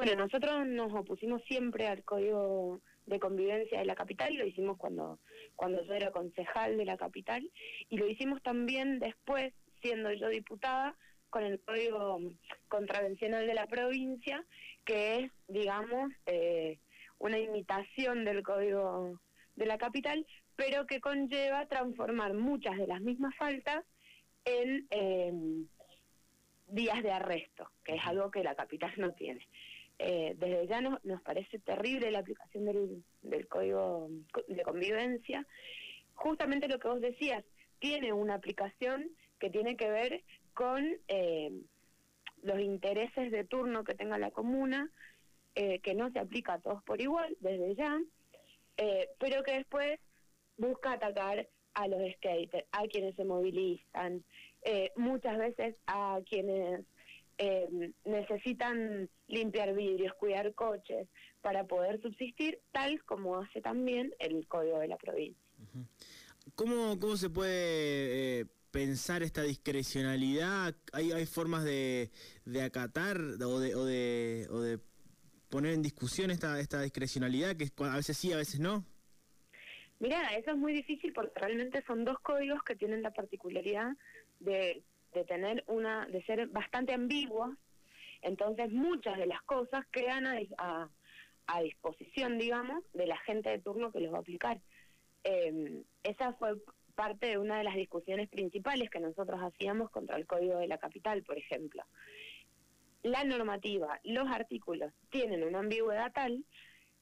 Bueno, nosotros nos opusimos siempre al código de convivencia de la capital, lo hicimos cuando, cuando yo era concejal de la capital, y lo hicimos también después, siendo yo diputada, con el código contravencional de la provincia, que es, digamos, eh, una imitación del código de la capital, pero que conlleva transformar muchas de las mismas faltas en eh, días de arresto, que es algo que la capital no tiene. Eh, desde ya nos, nos parece terrible la aplicación del, del código de convivencia. Justamente lo que vos decías, tiene una aplicación que tiene que ver con eh, los intereses de turno que tenga la comuna, eh, que no se aplica a todos por igual desde ya, eh, pero que después busca atacar a los skaters, a quienes se movilizan, eh, muchas veces a quienes eh, necesitan limpiar vidrios, cuidar coches para poder subsistir, tal como hace también el Código de la provincia. ¿Cómo, cómo se puede eh, pensar esta discrecionalidad? ¿Hay, hay formas de, de acatar o de, o, de, o de poner en discusión esta, esta discrecionalidad que a veces sí, a veces no? Mira, eso es muy difícil porque realmente son dos códigos que tienen la particularidad de, de tener una, de ser bastante ambiguos. Entonces muchas de las cosas quedan a, a, a disposición, digamos, de la gente de turno que los va a aplicar. Eh, esa fue parte de una de las discusiones principales que nosotros hacíamos contra el Código de la Capital, por ejemplo. La normativa, los artículos tienen una ambigüedad tal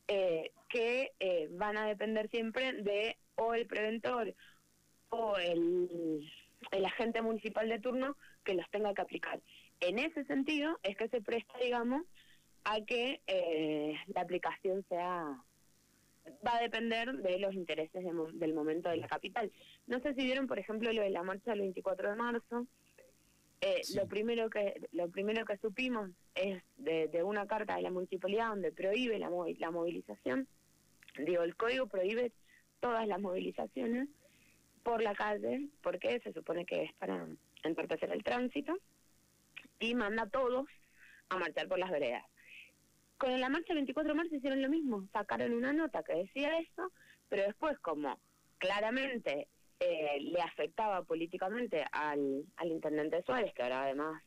eh, que eh, van a depender siempre de o el preventor o el, el agente municipal de turno que los tenga que aplicar. En ese sentido es que se presta, digamos, a que eh, la aplicación sea va a depender de los intereses de del momento de la capital. No sé si vieron, por ejemplo, lo de la marcha del 24 de marzo. Eh, sí. Lo primero que lo primero que supimos es de, de, una carta de la municipalidad donde prohíbe la, movi la movilización. Digo, el código prohíbe todas las movilizaciones por la calle, porque se supone que es para entorpecer el tránsito, y manda a todos a marchar por las veredas. Con la marcha 24 de marzo hicieron lo mismo, sacaron una nota que decía eso, pero después como claramente eh, le afectaba políticamente al, al intendente Suárez, que ahora además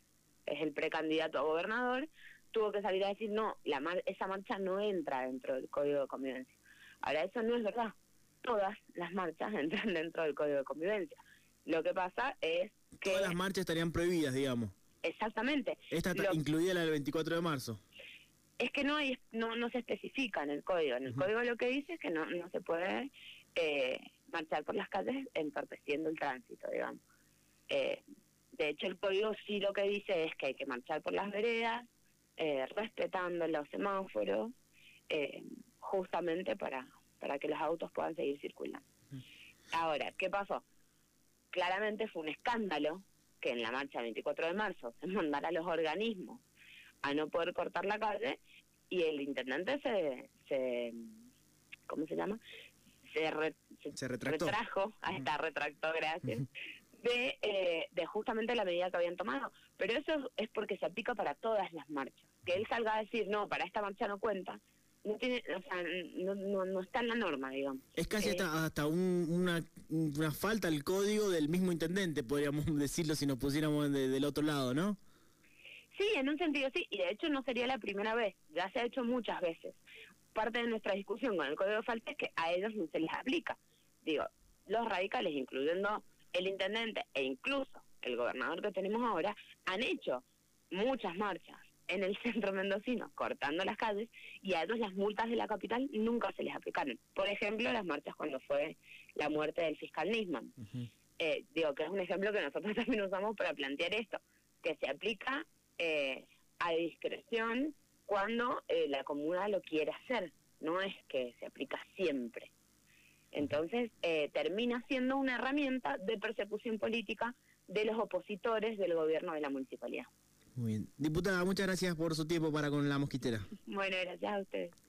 es el precandidato a gobernador, tuvo que salir a decir, no, la mar esa marcha no entra dentro del Código de Convivencia. Ahora, eso no es verdad. Todas las marchas entran dentro del Código de Convivencia. Lo que pasa es que... Todas las marchas estarían prohibidas, digamos. Exactamente. Esta lo... incluida la del 24 de marzo. Es que no hay, no, no se especifica en el código. En el uh -huh. código lo que dice es que no, no se puede eh, marchar por las calles entorpeciendo el tránsito, digamos. Eh, de hecho, el código sí lo que dice es que hay que marchar por las veredas, eh, respetando los semáforos, eh, justamente para, para que los autos puedan seguir circulando. Ahora, ¿qué pasó? Claramente fue un escándalo que en la marcha 24 de marzo se mandara a los organismos a no poder cortar la calle y el intendente se, se ¿cómo se llama? Se, re, se, retrajo, ahí está, retractó, gracias, de, eh, de justamente la medida que habían tomado. Pero eso es porque se aplica para todas las marchas. Que él salga a decir, no, para esta marcha no cuenta, no tiene, o sea, no, no, no está en la norma, digamos. Es casi eh, hasta, hasta un, una, una falta al código del mismo intendente, podríamos decirlo si nos pusiéramos de, del otro lado, ¿no? Sí, en un sentido sí, y de hecho no sería la primera vez, ya se ha hecho muchas veces. Parte de nuestra discusión con el código de falta es que a ellos no se les aplica. Digo, los radicales, incluyendo el intendente e incluso el gobernador que tenemos ahora, han hecho muchas marchas en el centro mendocino, cortando las calles, y a ellos las multas de la capital nunca se les aplicaron. Por ejemplo, las marchas cuando fue la muerte del fiscal Nisman. Uh -huh. eh, digo, que es un ejemplo que nosotros también usamos para plantear esto, que se aplica eh, a discreción cuando eh, la comuna lo quiere hacer, no es que se aplica siempre. Entonces, eh, termina siendo una herramienta de persecución política de los opositores del gobierno de la municipalidad. Muy bien. Diputada, muchas gracias por su tiempo para con la mosquitera. Bueno, gracias a ustedes.